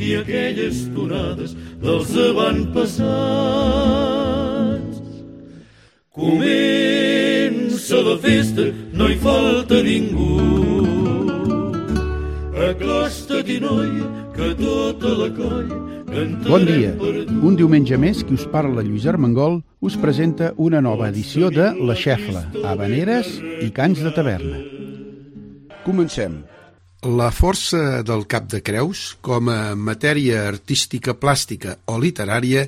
i aquelles tonades dels avantpassats. Comença la festa, no hi falta ningú. Acosta-t'hi, noia, que tota la colla Bon dia. Un diumenge més, qui us parla Lluís Armengol us presenta una nova edició de La Xefla, Habaneres i Cants de Taverna. Comencem. La força del cap de creus, com a matèria artística plàstica o literària,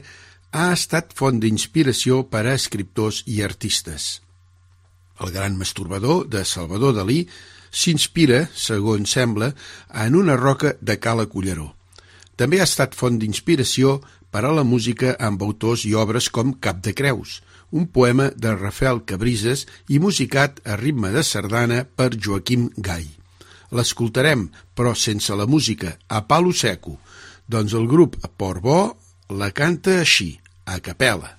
ha estat font d'inspiració per a escriptors i artistes. El gran masturbador de Salvador Dalí s'inspira, segons sembla, en una roca de Cala Culleró. També ha estat font d'inspiració per a la música amb autors i obres com Cap de Creus, un poema de Rafael Cabrises i musicat a ritme de sardana per Joaquim Gai. L'escoltarem, però sense la música, a palo seco, doncs el grup Portbó la canta així, a capella.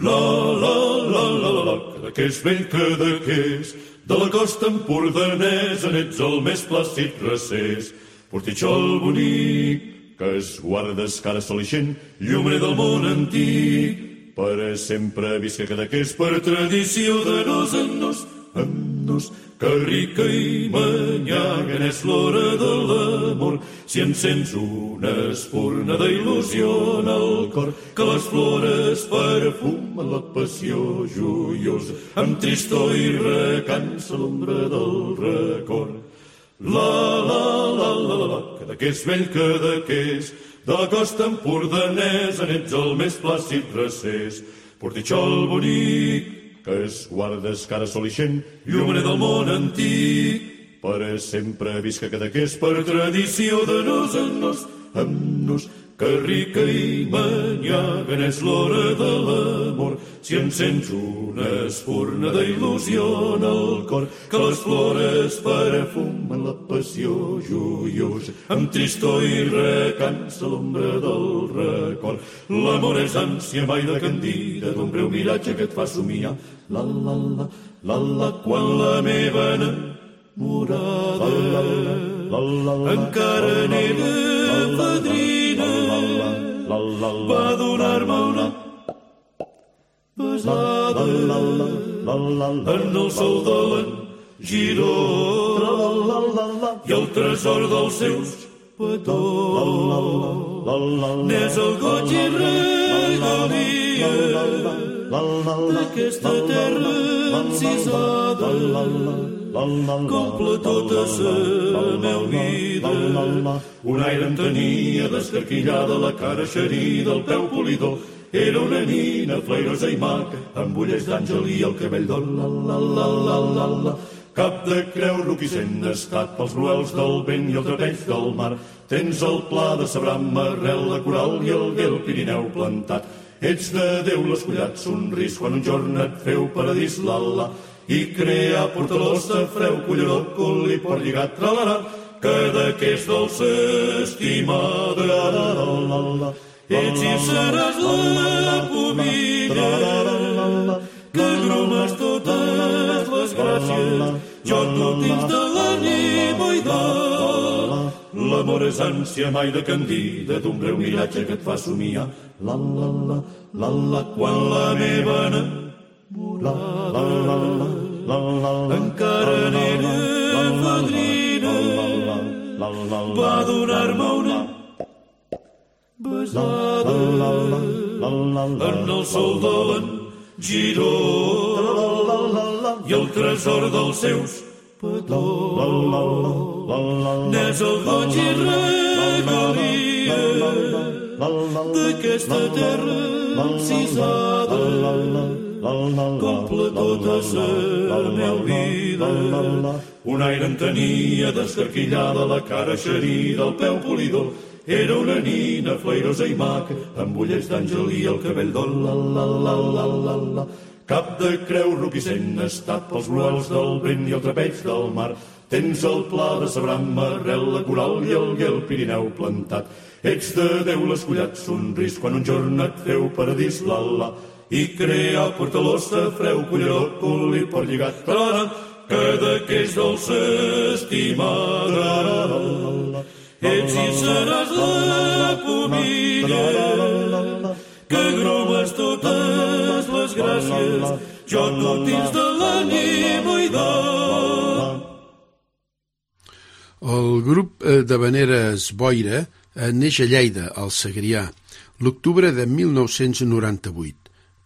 La, la, la, la, la, la, que és vell que de què és, de la costa empordanesa n'ets el més plàcid recés. Portitxol bonic, que es guardes cara sol ixent, llumer del món antic, per sempre visca cada que és per tradició de nos en nos, en nos, que rica i manyaga és l'hora de l'amor, si encens una espurna d'il·lusió en el cor, que les flores perfumen la passió joiosa, amb tristor i recança l'ombra del record. La, la, la, la, la, la, que de què és vell, que de què és, de la costa empordanesa n'ets el més plàcid recés. Portitxol bonic, que es guardes cara sol ixent, llumener del món antic, per sempre visca cada que és per tradició de nos en nos, amb nos, que rica i manyaga és l'hora de l'amor, si encens una espurna d'il·lusió en el cor, que les flores perfumen la passió joiosa, amb tristor i recança l'ombra del record. L'amor és ànsia mai de candida, d'un breu miratge que et fa somiar, la la la, la la, quan la meva enamorada encara n'era padrina va donar-me una besada en el sol de l'en Giró i el tresor dels seus petons n'és el goig i regalia d'aquesta terra encisada comple tota la meva vida. Un aire em tenia descarquillada la cara xerida, el peu polidor. Era una nina flairosa i maca, amb ulles d'àngel i el cabell d'or. La, la, la, la, la, la. Cap de creu roquissent estat pels ruels del vent i el trapeix del mar. Tens el pla de sabram, arrel de coral i el guel Pirineu plantat. Ets de Déu l'escollat somris quan un jorn et feu paradís l'Allah i portalós de freu culleró cul i por lligat tralarà que d'aquest la, la, la, la, ets i seràs la pubilla que agrumes totes les gràcies. Jo no dins de l'ànima i de L'amor és ànsia mai de candida d'un breu miratge que et fa somiar. La, la, la, la, la, quan la meva enamorada encara n'era fadrina va donar-me una besada en el sol de l'en Giró i el tresor dels seus petons. N'és el goig i regalia d'aquesta terra encisada comple tota la meva vida. Un aire en tenia descarquillada la cara xerida, el peu polidor, era una nina flairosa i maca, amb ullets d'àngel i el cabell d'ol, la, la, la, la, la, la. Cap de creu roquissent estat pels bluels del vent i el trapeig del mar. Tens el pla de Sabram, arrel, la coral i el guel Pirineu plantat. Ets de Déu l'escollat somris quan un jorn et feu paradís, la, la. I crear portalossa, freu, culleró, cul i por lligat, tarara, que d'aquells dolces estimada. Ets i seràs la pomilla que gromes totes les gràcies, jo tot dins de de... El grup eh, de Veneres Boira eh, neix a Lleida, al Segrià, l'octubre de 1998.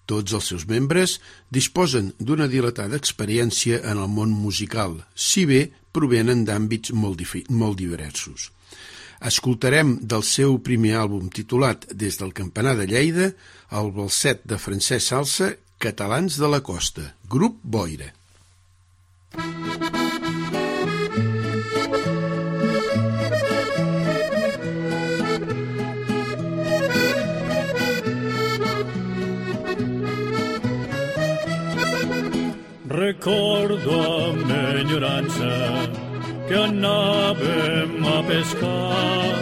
Tots els seus membres disposen d'una dilatada experiència en el món musical, si bé provenen d'àmbits molt, molt diversos. Escoltarem del seu primer àlbum titulat Des del Campanar de Lleida el balset de Francesc Salsa Catalans de la Costa, grup Boira. Recordo amb enyorança que anàvem a pescar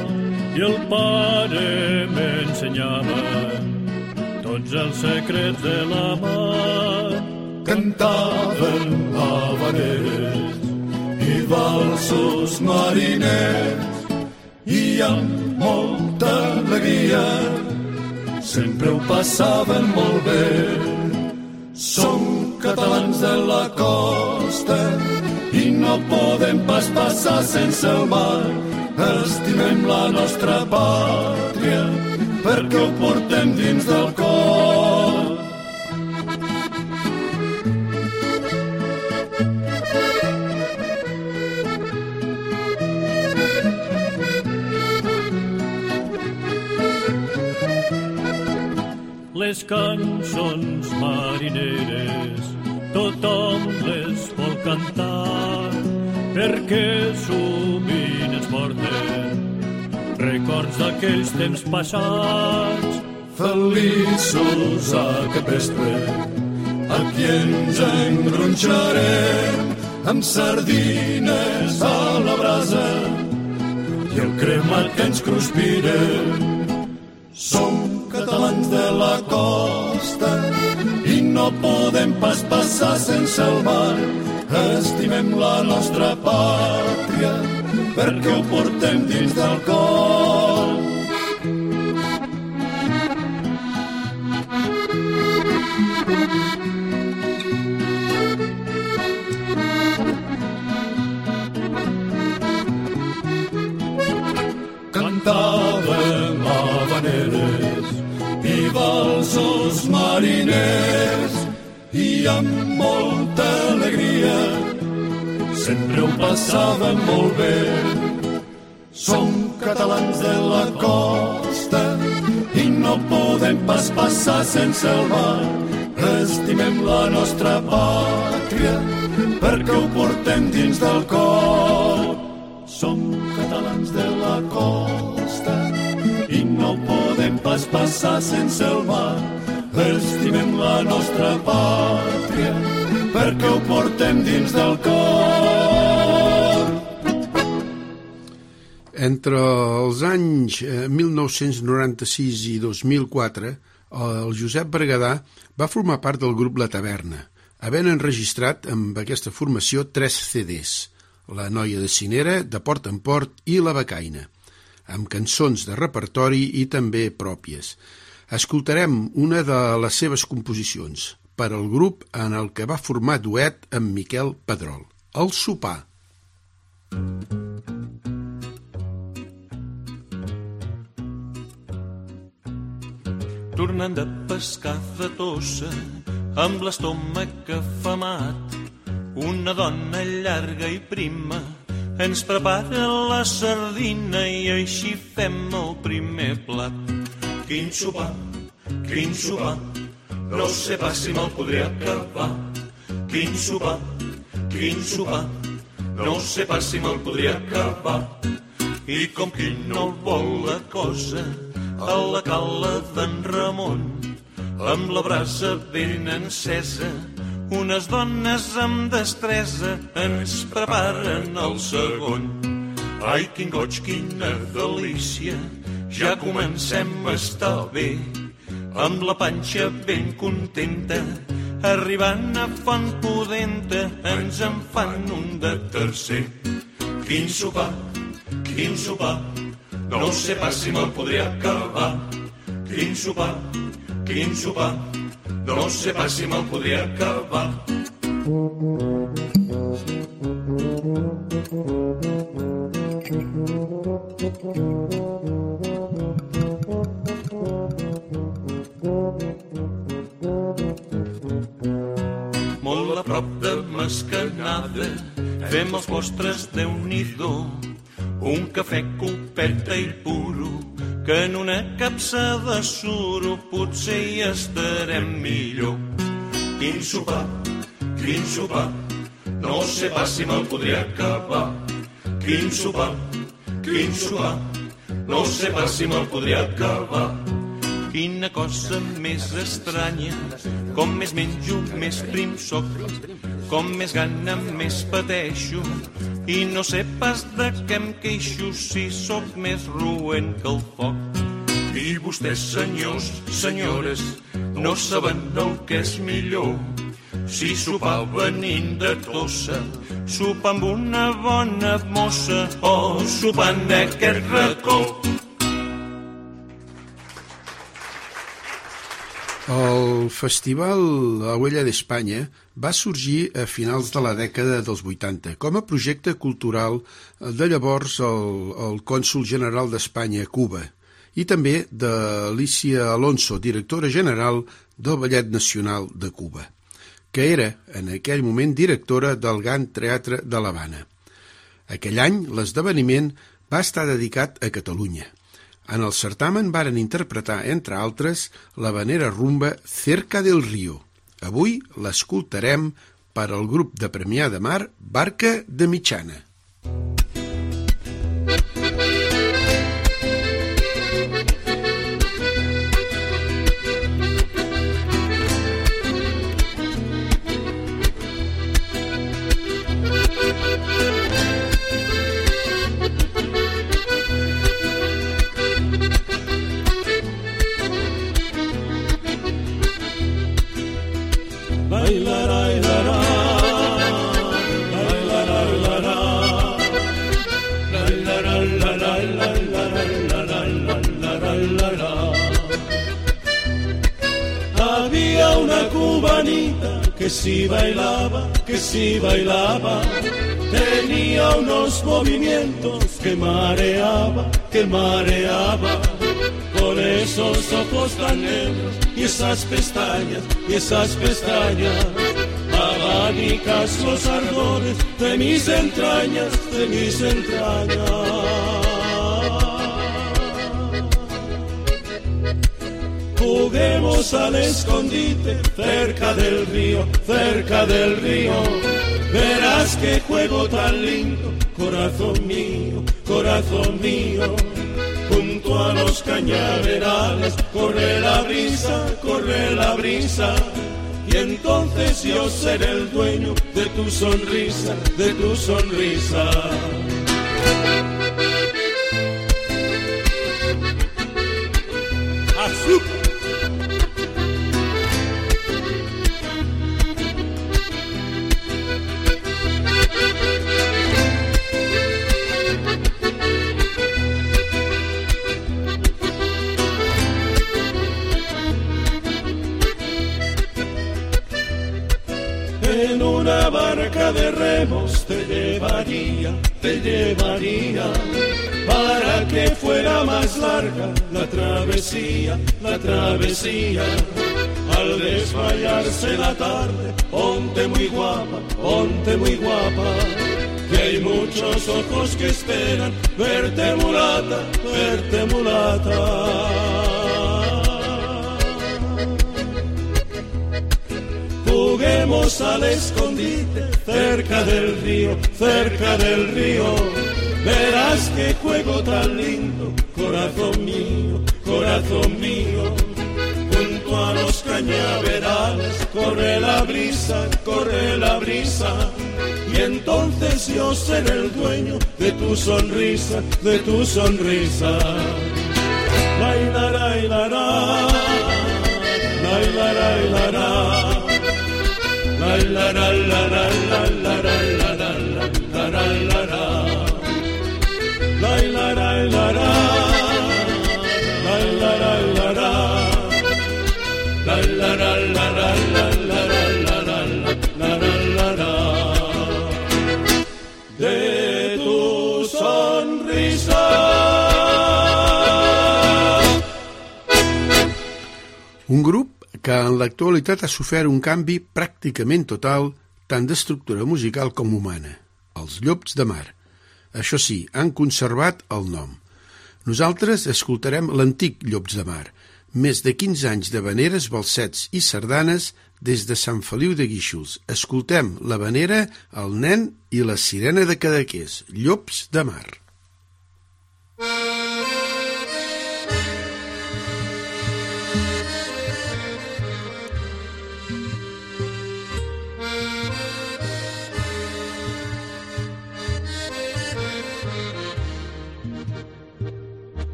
i el pare m'ensenyava tots els secrets de la mar. Cantaven habaneres i valsos mariners i amb molta alegria sempre ho passaven molt bé. Som catalans de la costa i no podem pas passar sense el mar. Estimem la nostra pàtria perquè ho portem dins del cor. Les cançons marineres tothom les vol cantar perquè sovint es porten records d'aquells temps passats. Feliços a capvespre, aquí ens engronxarem amb sardines a la brasa i el cremat que ens cruspirem. Som catalans de la costa i no podem pas passar sense el mar. Estimem la nostra pàtria perquè ho portem dins del cor. Cantàvem habaneres i valsos mariners amb molta alegria sempre ho passàvem molt bé. Som catalans de la costa i no podem pas passar sense el mar. Estimem la nostra pàtria perquè ho portem dins del cor. Som catalans de la costa i no podem pas passar sense el mar. Estimem la nostra pàtria perquè ho portem dins del cor. Entre els anys 1996 i 2004, el Josep Berguedà va formar part del grup La Taverna, havent enregistrat amb aquesta formació tres CDs, La noia de Cinera, De port en port i La becaina, amb cançons de repertori i també pròpies. Escoltarem una de les seves composicions, per al grup en el que va formar duet amb Miquel Pedrol, El sopar. tornant de pescar de tossa, amb l'estómac afamat, una dona llarga i prima ens prepara la sardina i així fem el primer plat. Quin sopar, quin sopar, no sé pas si me'l podré acabar. Quin sopar, quin sopar, no sé pas si me'l podria acabar. I com qui no vol la cosa, a la cala d'en Ramon, amb la brasa ben encesa, unes dones amb destresa ens preparen el segon. Ai, quin goig, quina delícia, ja comencem a estar bé, amb la panxa ben contenta, arribant a Font Pudenta, ens en fan un de tercer. Quin sopar, quin sopar, no sé pas si me'l podré acabar. Quin sopar, quin sopar, no sé pas si me'l podré acabar. Molt Mascanada, fem els postres de nhi un cafè copeta i puro, que en una capsa de suro potser hi estarem millor. Quin sopar, quin sopar, no sé pas si me'l podré acabar. Quin sopar, quin sopar, no sé pas si me'l podré acabar. Quina cosa més estranya, com més menjo, més prim soc, com més gana, més pateixo, i no sé pas de què em queixo si sóc més roent que el foc. I vostès, senyors, senyores, no saben el que és millor. Si sopar venint de tossa, sopar amb una bona mossa, o sopar en aquest racó. El Festival La Huella d'Espanya va sorgir a finals de la dècada dels 80 com a projecte cultural de llavors el, el cònsul general d'Espanya a Cuba i també d'Alicia Alonso, directora general del Ballet Nacional de Cuba, que era en aquell moment directora del Gran Teatre de l'Havana. Aquell any l'esdeveniment va estar dedicat a Catalunya. En el certamen varen interpretar, entre altres, la vanera rumba Cerca del Río. Avui l'escoltarem per al grup de Premià de Mar Barca de Mitjana. Había si bailaba, que si bailaba, tenía unos movimientos que mareaba, que mareaba. Con esos ojos tan negros y esas pestañas, y esas pestañas, abanicas los ardores de mis entrañas, de mis entrañas. Juguemos al escondite cerca del río, cerca del río. Verás que juego tan lindo, corazón mío, corazón mío. Junto a los cañaverales corre la brisa, corre la brisa. Y entonces yo seré el dueño de tu sonrisa, de tu sonrisa. Una barca de remos te llevaría te llevaría para que fuera más larga la travesía, la travesía. Al desmayarse la tarde, ponte muy guapa, ponte muy guapa, que hay muchos ojos que esperan verte mulata, verte mulata. Juguemos al escondite cerca del río, cerca del río. Verás que juego tan lindo, corazón mío, corazón mío. Junto a los cañaverales corre la brisa, corre la brisa. Y entonces yo seré el dueño de tu sonrisa, de tu sonrisa. La la la la de tu sonrisa Un grup que en l'actualitat ha sofert un canvi pràcticament total tant d'estructura musical com humana, els Llops de Mar. Això sí, han conservat el nom. Nosaltres escoltarem l'antic Llops de Mar, més de 15 anys de veneres, balsets i sardanes des de Sant Feliu de Guíxols. Escoltem la venera, el nen i la sirena de Cadaqués, Llops de Mar. Una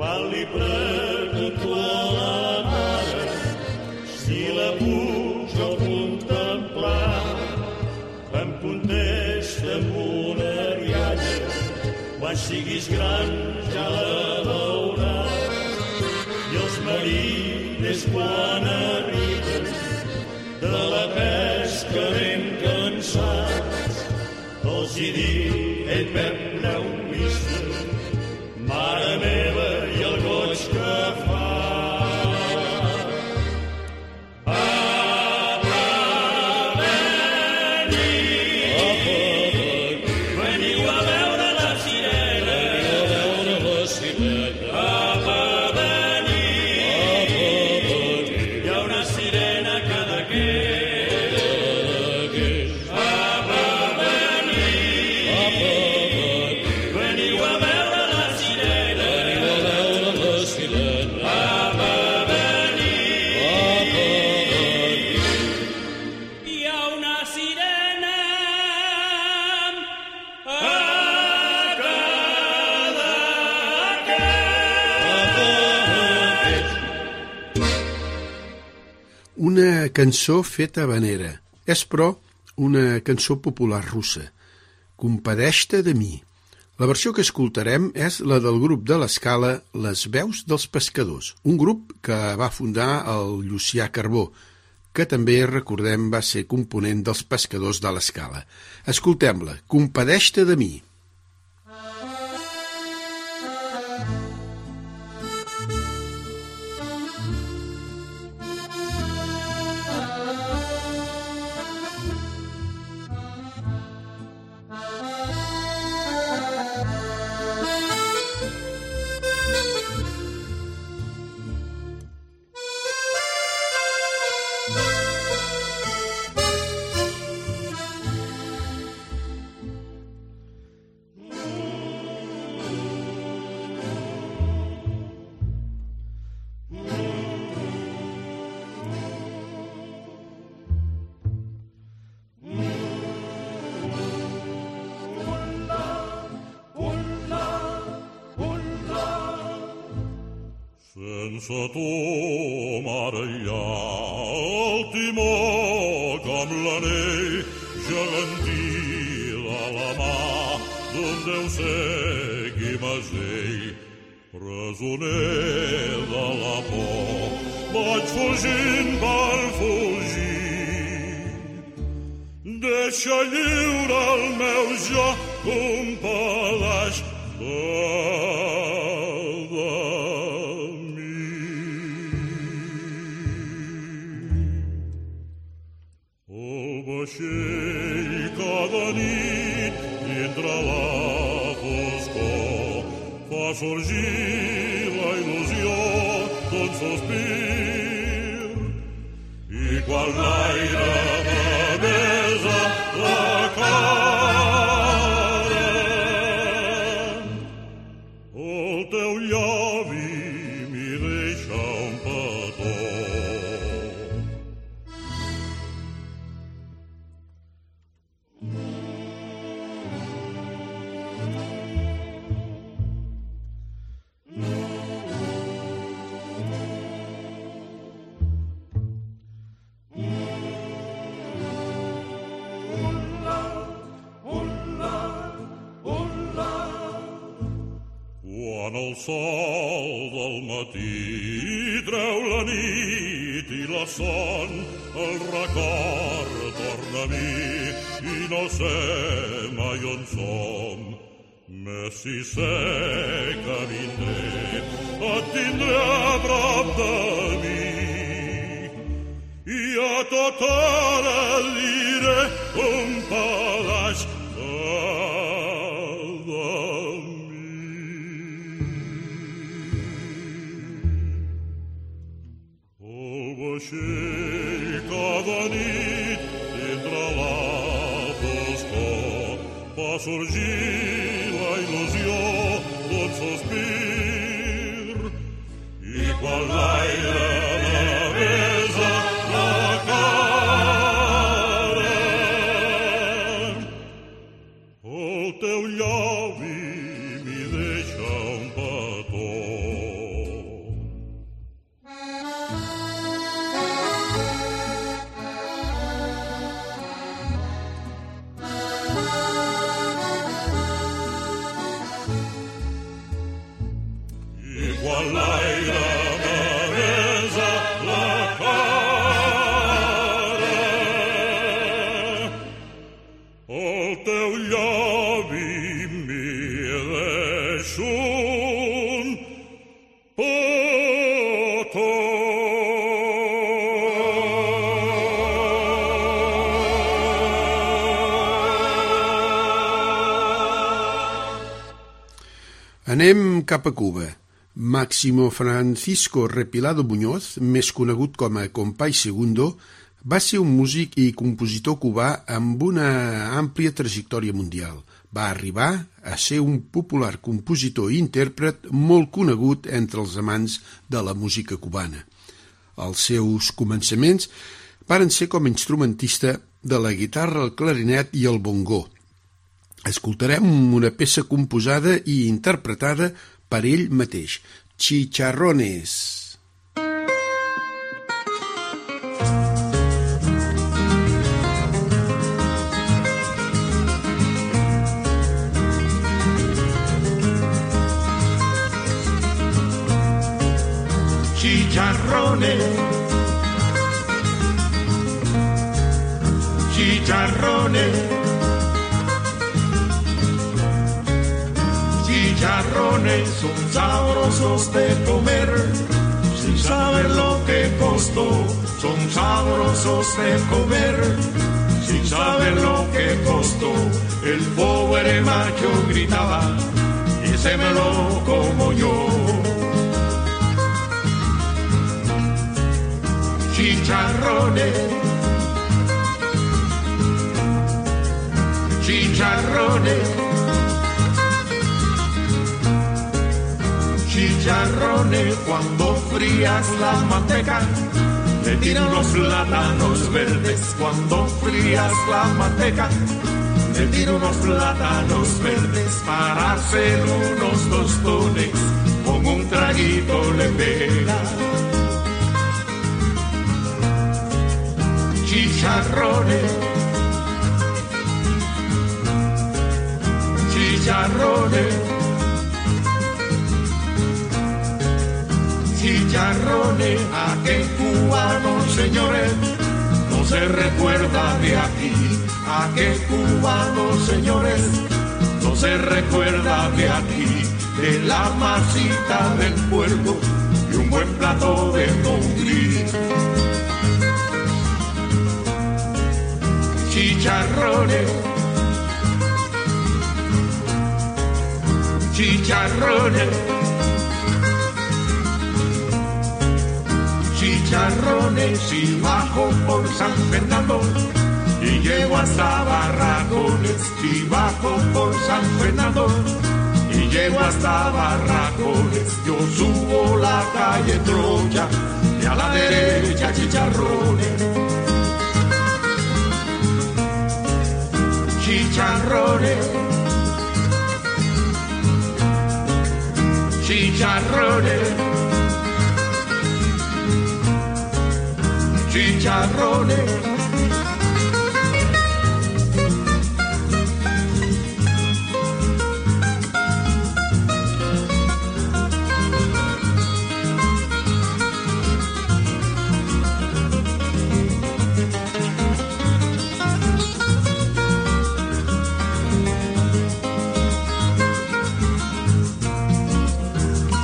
Quan li pregunto a la mare si la puc jo contemplar, em contesta amb una rialla. Quan siguis gran ja la cançó feta vanera. És, però, una cançó popular russa. Compadeix-te de mi. La versió que escoltarem és la del grup de l'escala Les Veus dels Pescadors, un grup que va fundar el Llucià Carbó, que també, recordem, va ser component dels pescadors de l'escala. Escoltem-la, Compadeix-te de mi. D'un sospir i quan l'aire besa la mi deixa un pas Anem cap a Cuba. Máximo Francisco Repilado Muñoz, més conegut com a Compay Segundo, va ser un músic i compositor cubà amb una àmplia trajectòria mundial. Va arribar a ser un popular compositor i intèrpret molt conegut entre els amants de la música cubana. Els seus començaments varen ser com a instrumentista de la guitarra, el clarinet i el bongó. Escoltarem una peça composada i interpretada per ell mateix, Chicharrones. chicharrones, chicharrones, son sabrosos de comer, sin saber lo que costó, son sabrosos de comer, sin saber lo que costó, el pobre macho gritaba, y se me lo como yo. chicharrones, chicharrones, chicharrones cuando frías la manteca. Le tiro unos plátanos verdes cuando frías la manteca. Le tiro unos plátanos verdes para hacer unos tostones con un traguito le pega. Chicharrones, chicharrones, chicharrones, aquel cubano, señores, no se recuerda de aquí, aquel cubano, señores, no se recuerda de aquí, de la masita del puerto y un buen plato de gris. Chicharrones, chicharrones, chicharrones y bajo por San Fernando y llego hasta Barracones y bajo por San Fernando y llego hasta Barracones. Yo subo la calle Troya y a la derecha chicharrones. Chicharrones. Chicharrones chicharrones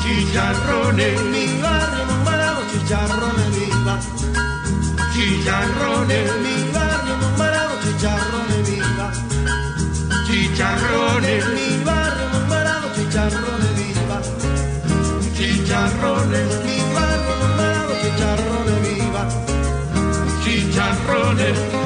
chicharrones, Mi barrio nombrado chicharrones. Chicharrones, Mi barrio nombrado chicharrones viva. chicharrones, Mi barrio nombrado chicharrones viva. chicharrones, Mi barrio nombrado chicharrones viva. chicharrones.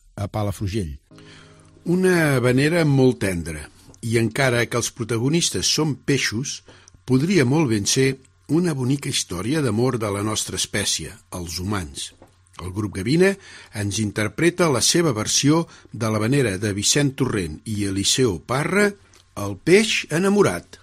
a Palafrugell. Una habanera molt tendra, i encara que els protagonistes són peixos, podria molt ben ser una bonica història d'amor de la nostra espècie, els humans. El grup Gavina ens interpreta la seva versió de l'habanera de Vicent Torrent i Eliseo Parra, El peix enamorat.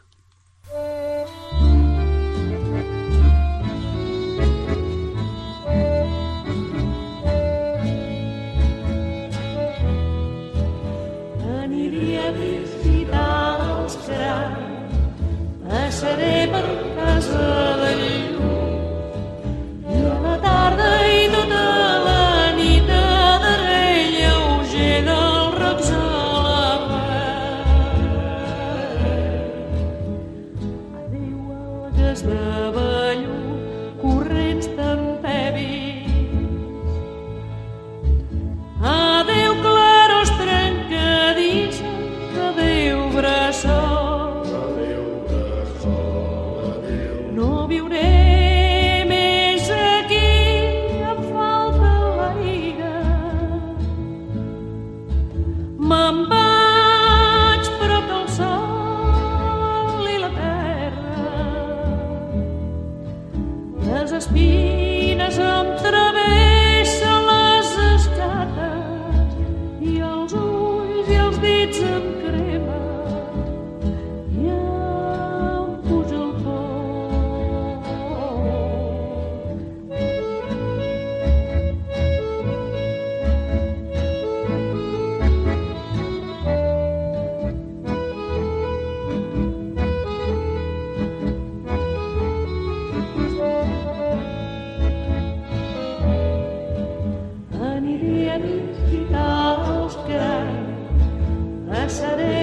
Passaré per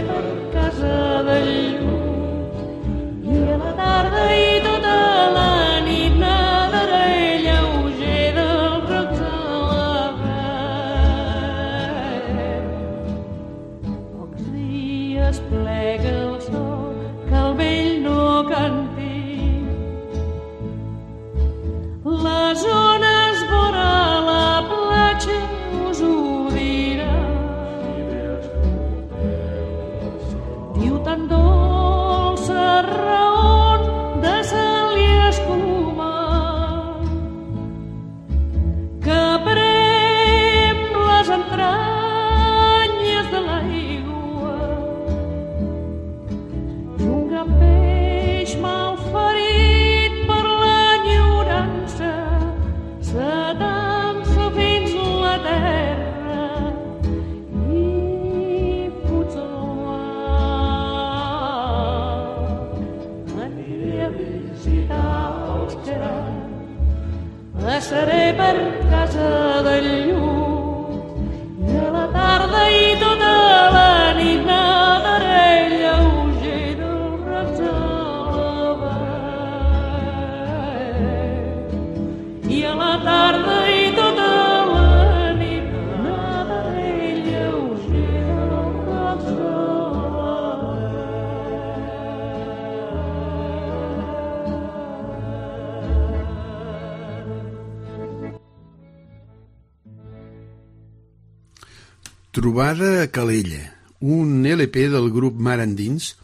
Trobada a Calella, un LP del grup Mar Endins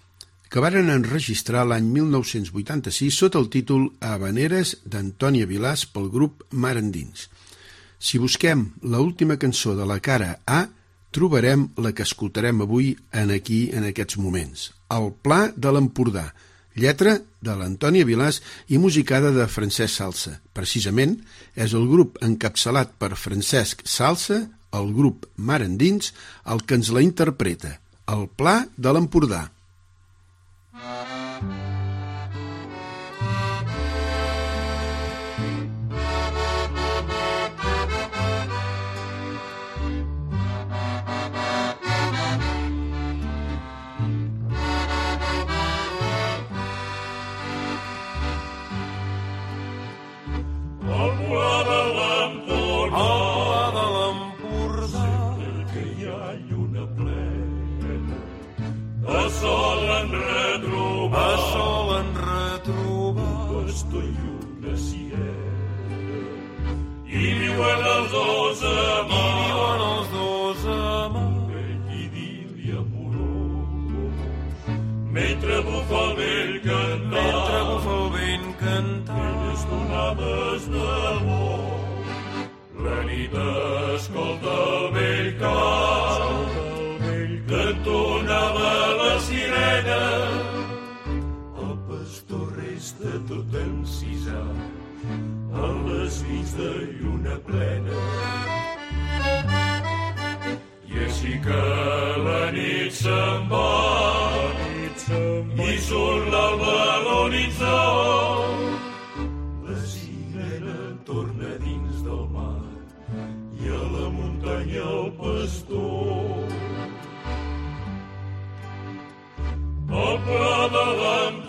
que varen enregistrar l'any 1986 sota el títol Habaneres d'Antònia Vilàs pel grup Mar Endins. Si busquem la última cançó de la cara A, trobarem la que escoltarem avui en aquí en aquests moments. El Pla de l'Empordà, lletra de l'Antònia Vilàs i musicada de Francesc Salsa. Precisament, és el grup encapçalat per Francesc Salsa, el grup Mar Endins, el que ens la interpreta. El Pla de l'Empordà. 12 mà. Hi viuen els 12 mà. Vell idil·li amorós. Mentre bufa el cantar. Mentre bufa el cantar. Elles donaves d'amor. La nit escolta el vell cant. Que tonava la sirena. El pastor resta tot encisat en les nits de lluna plena. I així que la nit se'n va, i surt l'alba a l'horitzó. La sirena torna dins del mar i a la muntanya el pastor. El pla de l'Empordà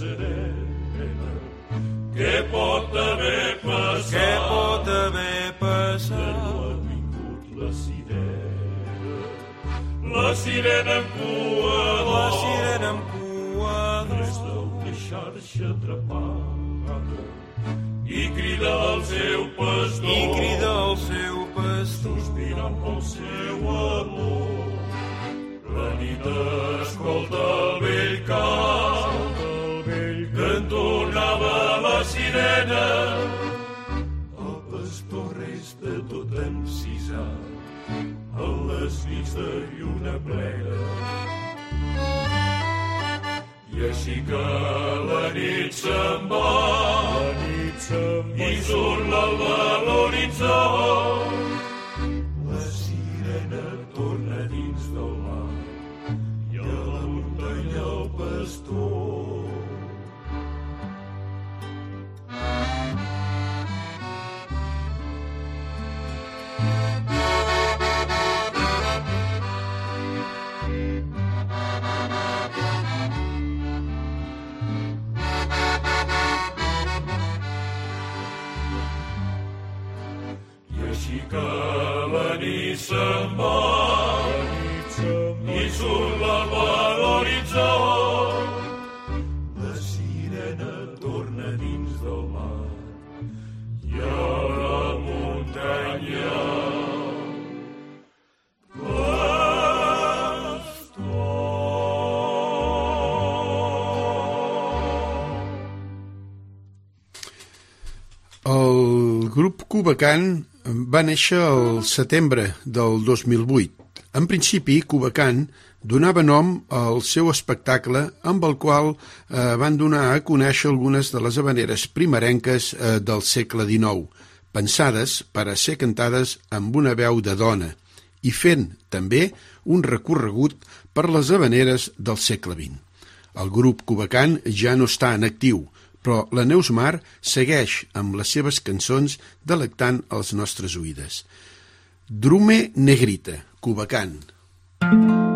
serena. Què pot haver passat? què pot haver passat? ha vingut la sirena. La sirena amb cua La sirena amb cua Des d'una xarxa atrapada i crida al seu pastor. i crida al seu pastor. sospirant pel seu amor. La nit escolta el vell encisat en les nits de lluna plena. I així que la nit se'n va, la nit se'n va i surt l'alba a l'horitzó. Grup Cubacan va néixer el setembre del 2008. En principi, Cubacan donava nom al seu espectacle amb el qual eh, van donar a conèixer algunes de les habaneres primerenques eh, del segle XIX, pensades per a ser cantades amb una veu de dona i fent també un recorregut per les habaneres del segle XX. El grup Cubacan ja no està en actiu, però la Neus Mar segueix amb les seves cançons delectant els nostres oïdes. Drume Negrita, Cubacan. Mamá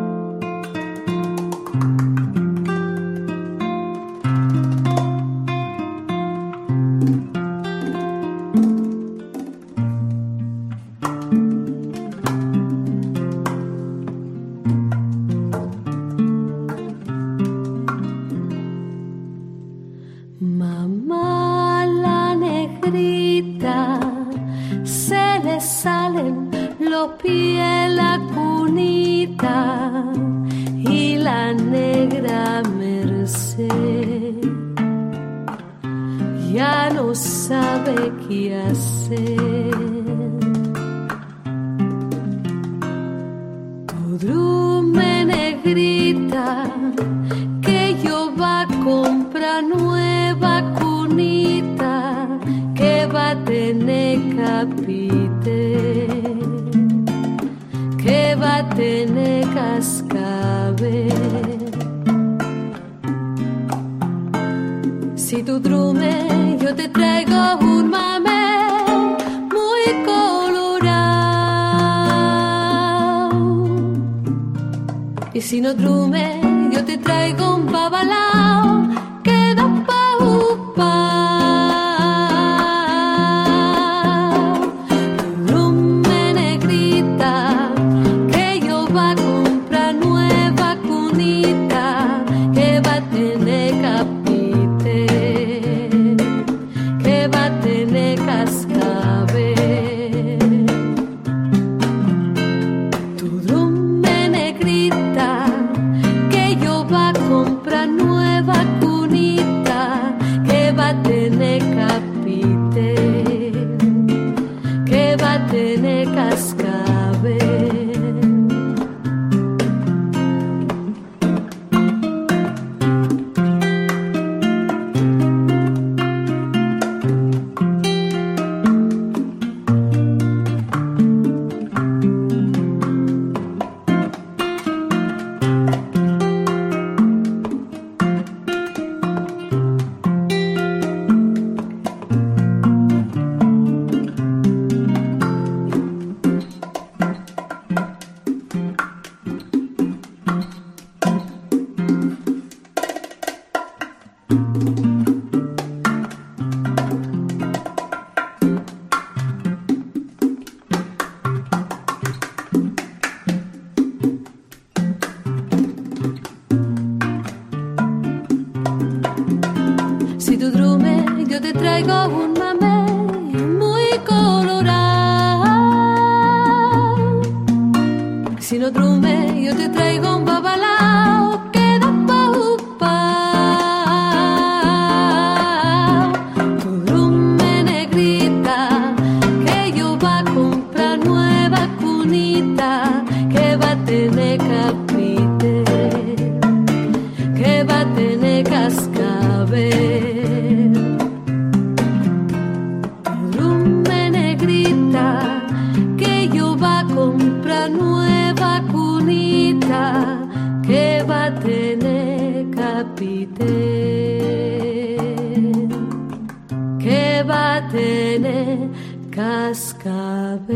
que va tener cascabel.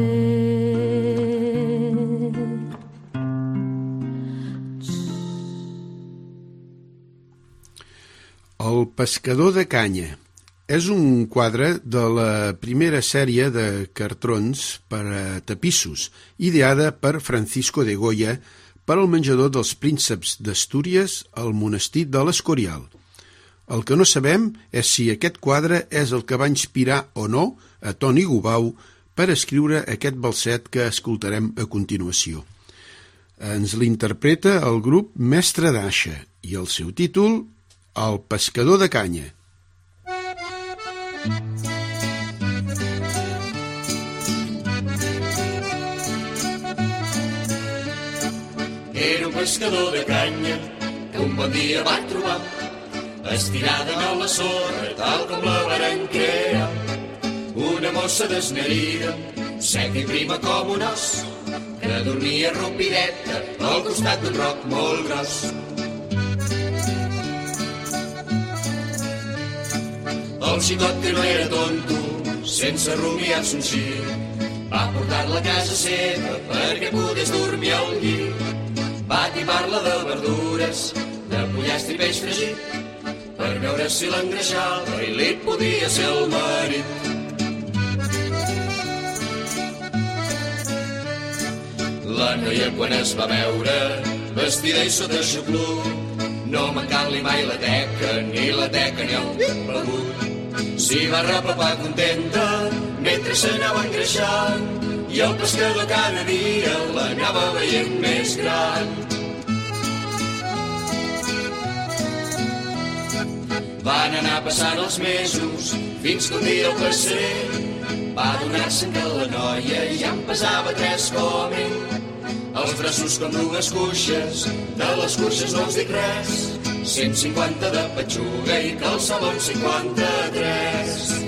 El pescador de canya, És un quadre de la primera sèrie de cartrons per a tapissos, ideada per Francisco de Goya per al menjador dels prínceps d'Astúries al monestir de l'Escorial. El que no sabem és si aquest quadre és el que va inspirar o no a Toni Gubau per escriure aquest balset que escoltarem a continuació. Ens l'interpreta el grup Mestre d'Aixa i el seu títol El pescador de canya. Era un pescador de canya que un bon dia va trobar estirada a la sorra tal com la varen crear una mossa desnerida seca i prima com un os que dormia rompideta al costat d'un roc molt gros. El xicot que no era tonto, sense rumiar son xir, va portar-la a casa seva perquè pogués dormir al llit. Va tipar-la de verdures, de pollastre i peix fregit, per veure si l'engreixava i li podia ser el marit. La noia quan es va veure, vestida i sota xuclú, no mancant-li mai la teca, ni la teca ni el begut. S'hi va repapar contenta mentre s'anava engreixant i el pescador cada dia l'anava veient més gran. Van anar passant els mesos fins que un dia el passer va donar-se que la noia ja en pesava tres com ell els braços com dues cuixes, de les cuixes no els dic res. 150 de petxuga i calçador 53.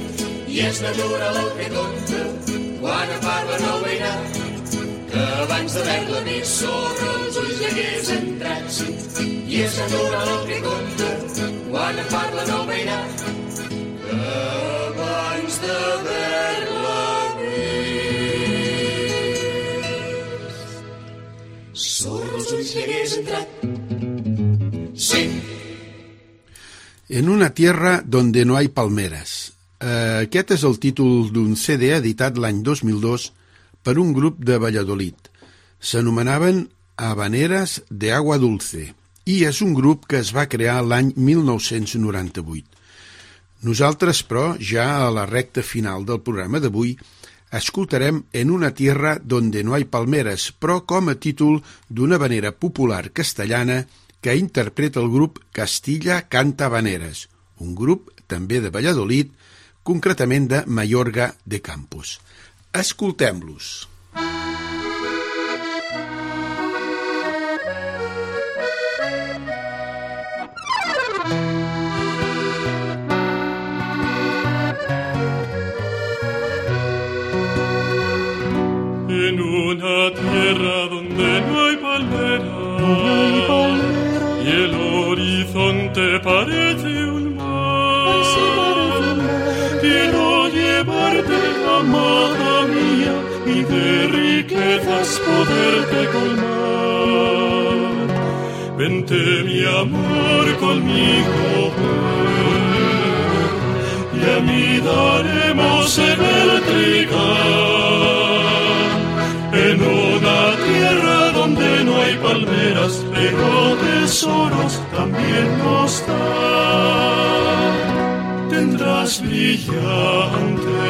és natural el que compta quan a parla no veirà que abans d'haver-la vist sobre els ulls hagués entrat sí. i és natural el que compta quan a parla no veirà que abans d'haver-la vist sobre els ulls hagués entrat sí. En una tierra donde no hay palmeras, aquest és el títol d'un CD editat l'any 2002 per un grup de Valladolid. S'anomenaven Habaneras de Agua Dulce i és un grup que es va crear l'any 1998. Nosaltres, però, ja a la recta final del programa d'avui, escoltarem En una tierra donde no hay palmeres, però com a títol d'una vanera popular castellana que interpreta el grup Castilla Canta Habaneres, un grup també de Valladolid concretament de Mallorca de Campos. Escoltem-los. En una tierra donde no hay palmera, no hay palmera. y el horizonte parece amada mía, y de riquezas poderte colmar. Vente mi amor conmigo, y a mí daremos eléctrica en una tierra donde no hay palmeras, pero tesoros también nos dan tendrás brillantes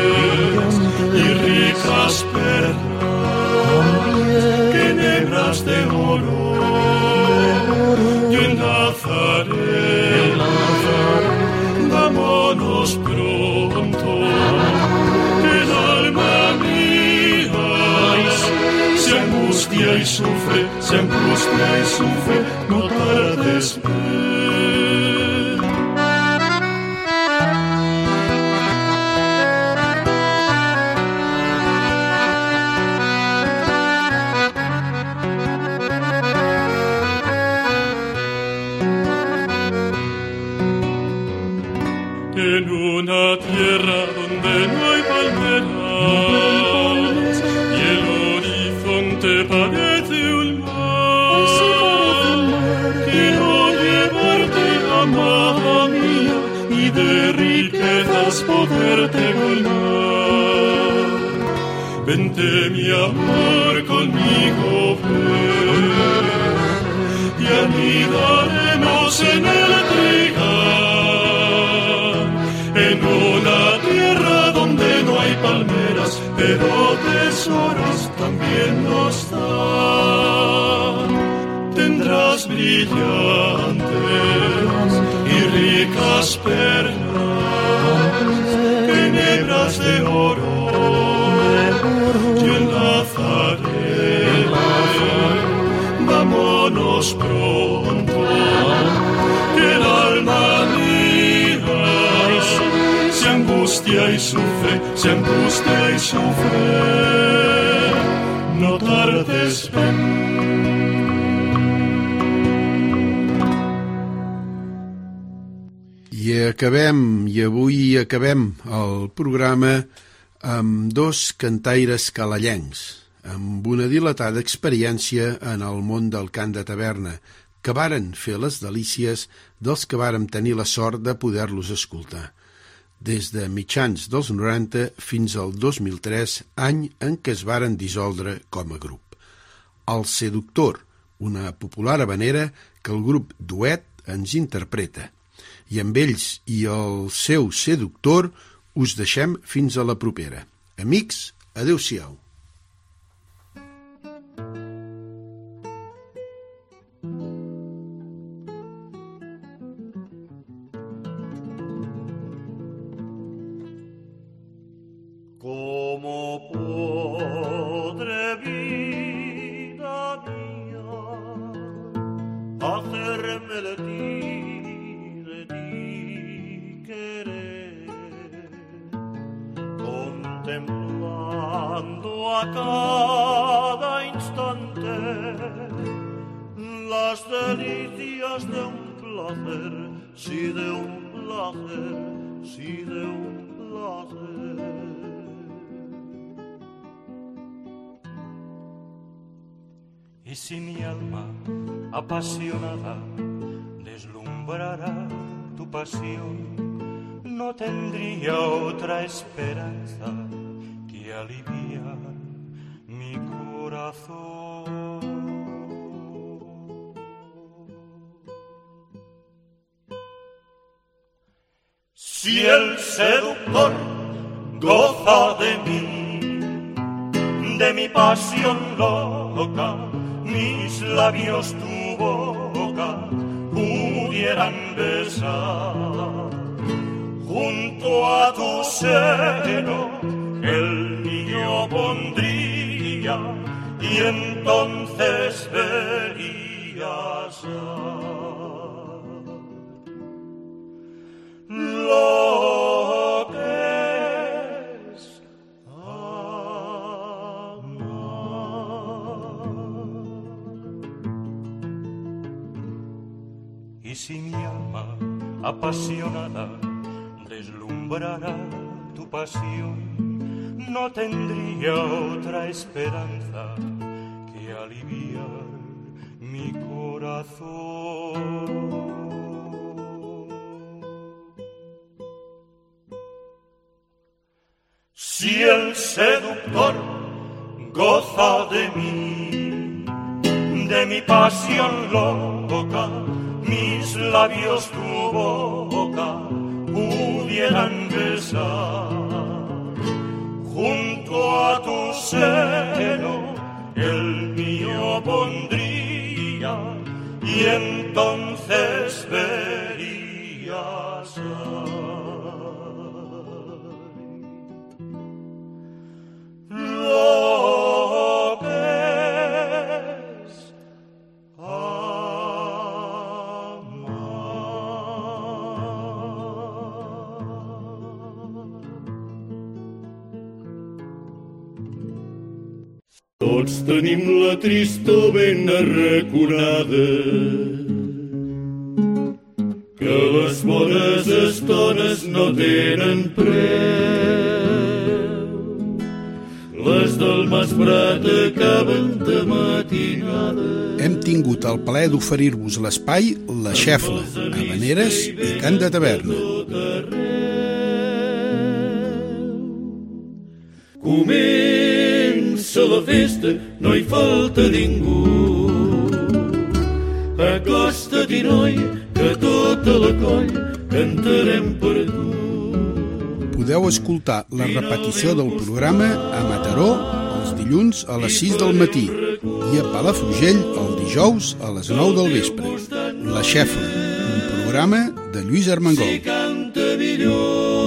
sufre, se angustia y sufre. No tardes, ven. I acabem, i avui acabem el programa amb dos cantaires calallencs, amb una dilatada experiència en el món del cant de taverna, que varen fer les delícies dels que vàrem tenir la sort de poder-los escoltar. Des de mitjans dels 90 fins al 2003, any en què es varen dissoldre com a grup. El Seductor, una popular habanera que el grup Duet ens interpreta i amb ells i el seu seductor us deixem fins a la propera. Amics, adeu-siau. Y si mi alma apasionada deslumbrara tu pasión, no tendría otra esperanza que aliviar mi corazón. Si el seductor goza de mí, de mi pasión loca, mis labios tu boca pudieran besar. Junto a tu seno el mío pondría y entonces verías apasionada deslumbrara tu pasión, no tendría otra esperanza que aliviar mi corazón. Si el seductor goza de mí, de mi pasión loca, mis labios tu boca pudieran besar. Junto a tu seno el mío pondría y entonces tristor ben arraconada que les bones estones no tenen preu. Les del Prat acaben de matinada. Hem tingut el plaer d'oferir-vos l'espai La Xefla, Habaneres i Cant de Taverna. La festa, no hi falta ningú. Acosta-t'hi, noi, que tota la coll cantarem per tu. Podeu escoltar la repetició del programa a Mataró els dilluns a les 6 del matí i a Palafrugell el dijous a les 9 del vespre. La Xefla, un programa de Lluís Armengol. Si canta millor